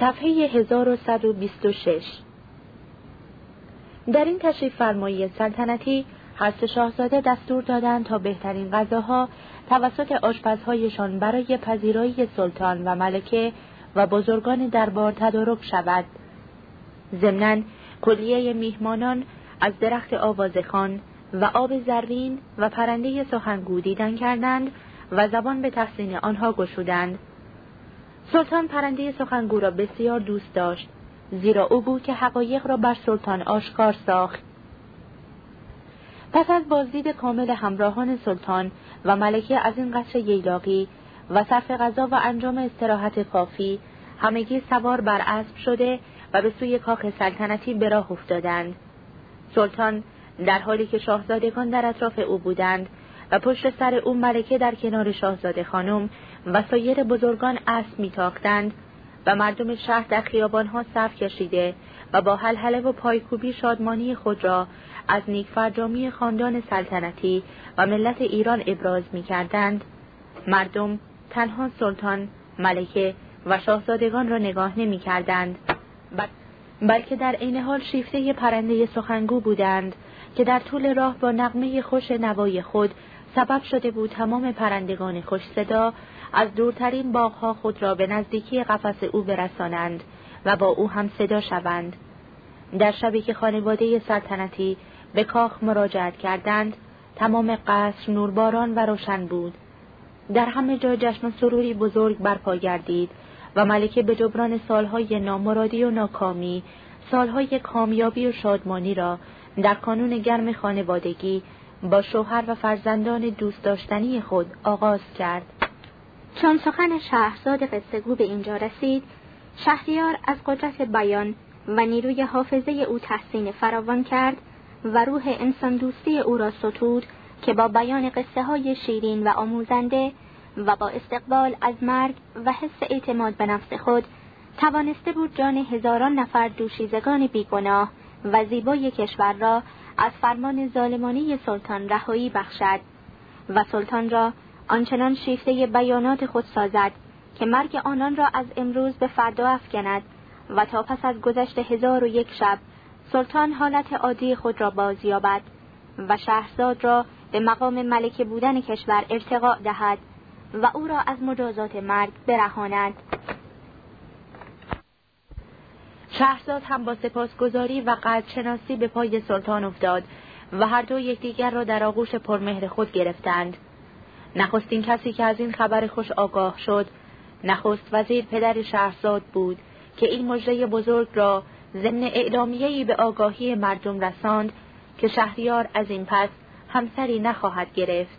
صفحه 1126 در این تشریف فرمایی سلطنتی هر شاهزاده دستور دادند تا بهترین غذاها توسط آشپزهایشان برای پذیرایی سلطان و ملکه و بزرگان دربار تدارک شود. ضمنا کلیه میهمانان از درخت آوازخان و آب زرین و پرنده سخنگو دیدن کردند و زبان به تحسین آنها گشودند. سلطان پرنده سخنگو را بسیار دوست داشت زیرا او بود که حقایق را بر سلطان آشکار ساخت. پس از بازدید کامل همراهان سلطان و ملکه از این قصر ییلاقی و صرف غذا و انجام استراحت کافی همگی سوار بر اسب شده و به سوی کاخ سلطنتی به راه افتادند. سلطان در حالی که شاهزادگان در اطراف او بودند و پشت سر او ملکه در کنار شاهزاده خانم و سایر بزرگان اسب میتاختند و مردم شهر در خیابانها صف کشیده و با حلحله و پایکوبی شادمانی خود را از نیک فرجامی خاندان سلطنتی و ملت ایران ابراز می کردند. مردم تنها سلطان، ملکه و شاهزادگان را نگاه نمی کردند. بلکه در عین حال شیفته پرنده سخنگو بودند که در طول راه با نغمه خوش نوای خود سبب شده بود تمام پرندگان خوش صدا از دورترین باغها خود را به نزدیکی قفس او برسانند و با او هم صدا شوند. در شبی که خانواده سلطنتی به کاخ مراجعت کردند تمام قصر نورباران و روشن بود در همه جا جشن و سروری بزرگ برپا گردید و ملکه به جبران سالهای نامرادی و ناکامی سالهای کامیابی و شادمانی را در کانون گرم خانوادگی با شوهر و فرزندان دوست داشتنی خود آغاز کرد. چون سخن شهرزاد قصهگو به اینجا رسید شهریار از قدرت بیان و نیروی حافظه او تحسین فراوان کرد و روح انسان دوستی او را ستود که با بیان قصه های شیرین و آموزنده و با استقبال از مرگ و حس اعتماد به نفس خود توانسته بود جان هزاران نفر دوشیزگان بیگناه و زیبای کشور را از فرمان ظالمانی سلطان رهایی بخشد و سلطان را آنچنان شیفته بیانات خود سازد که مرگ آنان را از امروز به فردا افکند و تا پس از گذشت هزار و یک شب سلطان حالت عادی خود را بازیابد و شهرزاد را به مقام ملکه بودن کشور ارتقاء دهد و او را از مجازات مرگ برهاند. شهرزاد هم با سپاسگزاری و قدرشناسی به پای سلطان افتاد و هر دو یکدیگر را در آغوش پرمهر خود گرفتند. نخستین کسی که از این خبر خوش آگاه شد نخست وزیر پدر شهرزاد بود که این مژده بزرگ را ضمن اعلامیهای به آگاهی مردم رساند که شهریار از این پس همسری نخواهد گرفت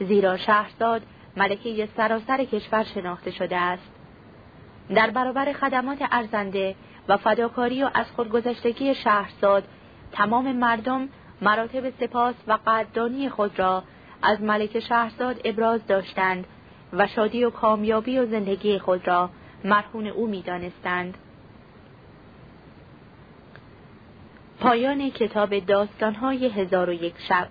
زیرا شهرزاد ملکه سراسر کشور شناخته شده است. در برابر خدمات ارزنده و فداکاری و از خودگذشتگی شهرزاد تمام مردم مراتب سپاس و قدردانی خود را از ملک شهرزاد ابراز داشتند و شادی و کامیابی و زندگی خود را مرهون او می‌دانستند. پایان کتاب داستانهای هزار و یک شب